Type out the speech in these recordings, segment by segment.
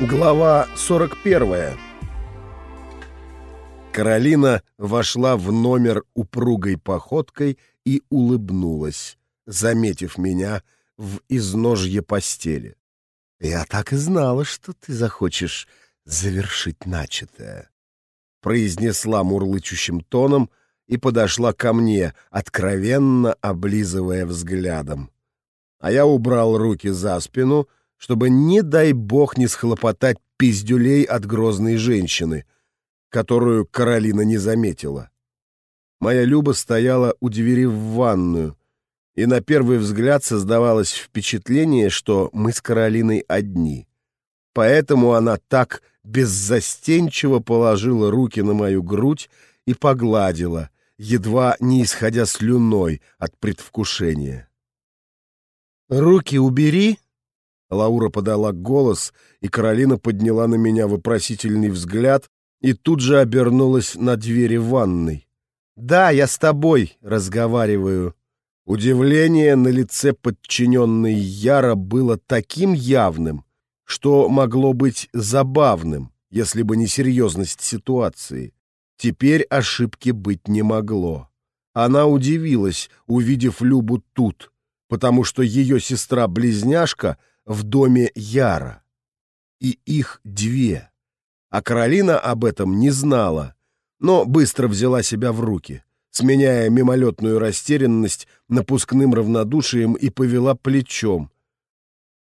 Глава 41 Каролина вошла в номер упругой походкой и улыбнулась, заметив меня в изножье постели. «Я так и знала, что ты захочешь завершить начатое», — произнесла мурлычущим тоном и подошла ко мне, откровенно облизывая взглядом. А я убрал руки за спину — чтобы, не дай бог, не схлопотать пиздюлей от грозной женщины, которую Каролина не заметила. Моя Люба стояла у двери в ванную, и на первый взгляд создавалось впечатление, что мы с Каролиной одни. Поэтому она так беззастенчиво положила руки на мою грудь и погладила, едва не исходя слюной от предвкушения. «Руки убери!» Лаура подала голос, и Каролина подняла на меня вопросительный взгляд и тут же обернулась на двери ванной. «Да, я с тобой разговариваю». Удивление на лице подчиненной Яра было таким явным, что могло быть забавным, если бы не серьезность ситуации. Теперь ошибки быть не могло. Она удивилась, увидев Любу тут, потому что ее сестра-близняшка — в доме Яра. И их две. А Каролина об этом не знала, но быстро взяла себя в руки, сменяя мимолетную растерянность напускным равнодушием и повела плечом,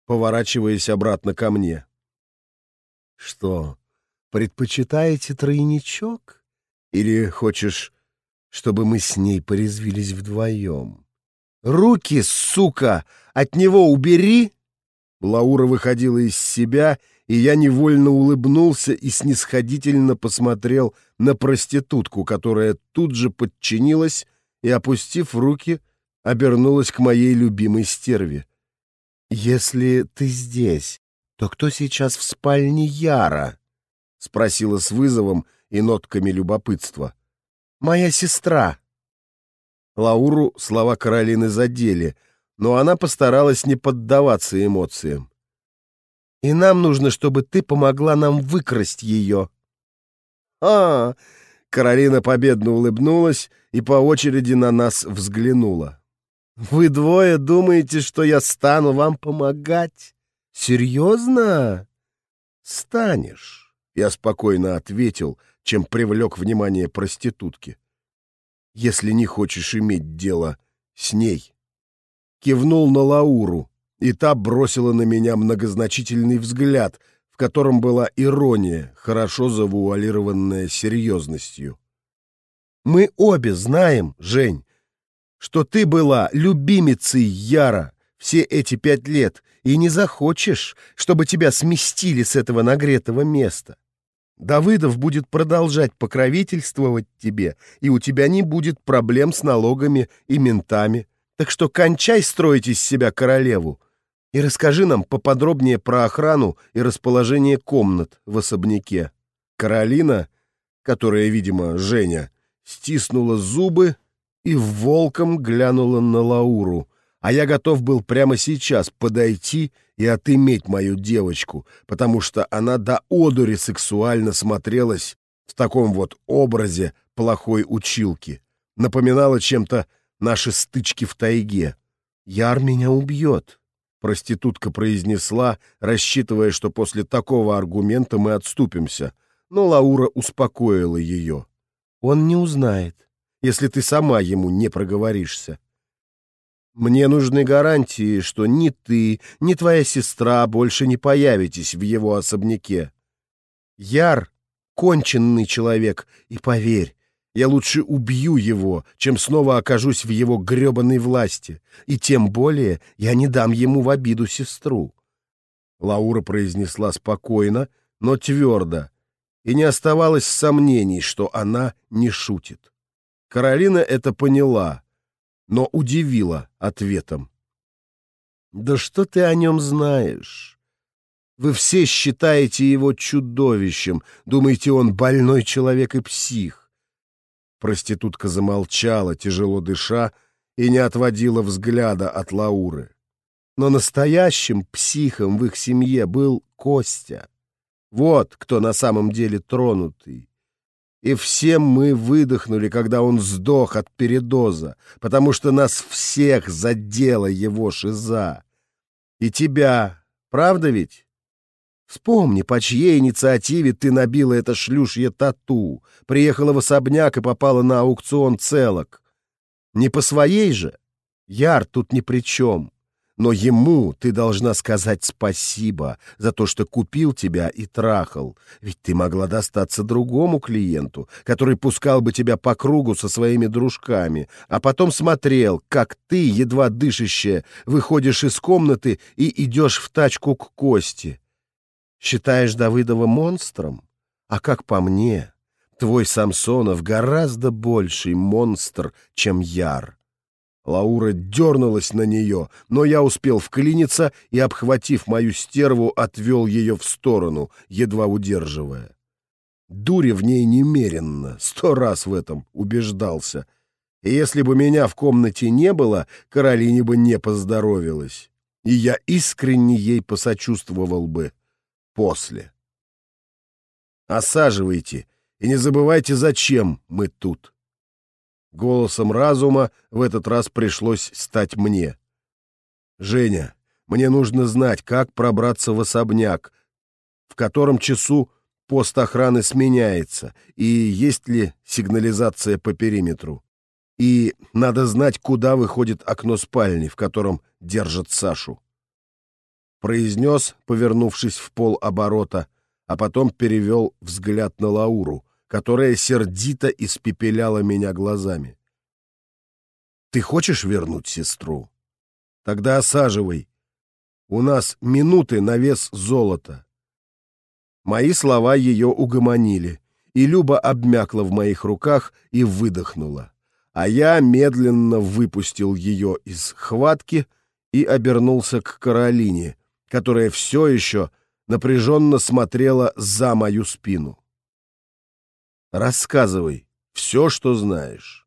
поворачиваясь обратно ко мне. «Что, предпочитаете тройничок? Или хочешь, чтобы мы с ней порезвились вдвоем? Руки, сука, от него убери!» Лаура выходила из себя, и я невольно улыбнулся и снисходительно посмотрел на проститутку, которая тут же подчинилась и, опустив руки, обернулась к моей любимой стерве. «Если ты здесь, то кто сейчас в спальне Яра?» — спросила с вызовом и нотками любопытства. «Моя сестра». Лауру слова Каролины задели — но она постаралась не поддаваться эмоциям. «И нам нужно, чтобы ты помогла нам выкрасть ее». «А!» — Каролина победно улыбнулась и по очереди на нас взглянула. «Вы двое думаете, что я стану вам помогать? Серьезно?» «Станешь», — я спокойно ответил, чем привлек внимание проститутки. «Если не хочешь иметь дело с ней» кивнул на Лауру, и та бросила на меня многозначительный взгляд, в котором была ирония, хорошо завуалированная серьезностью. «Мы обе знаем, Жень, что ты была любимицей Яра все эти пять лет и не захочешь, чтобы тебя сместили с этого нагретого места. Давыдов будет продолжать покровительствовать тебе, и у тебя не будет проблем с налогами и ментами. Так что кончай строить из себя королеву и расскажи нам поподробнее про охрану и расположение комнат в особняке. Каролина, которая, видимо, Женя, стиснула зубы и волком глянула на Лауру, а я готов был прямо сейчас подойти и отыметь мою девочку, потому что она до одури сексуально смотрелась в таком вот образе плохой училки, напоминала чем-то наши стычки в тайге. Яр меня убьет, проститутка произнесла, рассчитывая, что после такого аргумента мы отступимся, но Лаура успокоила ее. Он не узнает, если ты сама ему не проговоришься. Мне нужны гарантии, что ни ты, ни твоя сестра больше не появитесь в его особняке. Яр — конченный человек, и поверь, я лучше убью его, чем снова окажусь в его гребаной власти, и тем более я не дам ему в обиду сестру. Лаура произнесла спокойно, но твердо, и не оставалось сомнений, что она не шутит. Каролина это поняла, но удивила ответом. «Да что ты о нем знаешь? Вы все считаете его чудовищем, думаете, он больной человек и псих. Проститутка замолчала, тяжело дыша, и не отводила взгляда от Лауры. Но настоящим психом в их семье был Костя. Вот кто на самом деле тронутый. И все мы выдохнули, когда он сдох от передоза, потому что нас всех задела его шиза. И тебя, правда ведь? Вспомни, по чьей инициативе ты набила это шлюшье тату, приехала в особняк и попала на аукцион целок. Не по своей же? Яр тут ни при чем. Но ему ты должна сказать спасибо за то, что купил тебя и трахал. Ведь ты могла достаться другому клиенту, который пускал бы тебя по кругу со своими дружками, а потом смотрел, как ты, едва дышащая, выходишь из комнаты и идешь в тачку к Кости. Считаешь Давыдова монстром? А как по мне, твой Самсонов гораздо больший монстр, чем Яр. Лаура дернулась на нее, но я успел вклиниться и, обхватив мою стерву, отвел ее в сторону, едва удерживая. Дури в ней немеренно, сто раз в этом убеждался. И если бы меня в комнате не было, Каролине бы не поздоровилась. И я искренне ей посочувствовал бы после. Осаживайте и не забывайте, зачем мы тут. Голосом разума в этот раз пришлось стать мне. «Женя, мне нужно знать, как пробраться в особняк, в котором часу пост охраны сменяется, и есть ли сигнализация по периметру. И надо знать, куда выходит окно спальни, в котором держат Сашу». Произнес, повернувшись в пол оборота, а потом перевел взгляд на Лауру — которая сердито испепеляла меня глазами. «Ты хочешь вернуть сестру? Тогда осаживай. У нас минуты на вес золота». Мои слова ее угомонили, и Люба обмякла в моих руках и выдохнула. А я медленно выпустил ее из хватки и обернулся к Каролине, которая все еще напряженно смотрела за мою спину. Рассказывай все, что знаешь.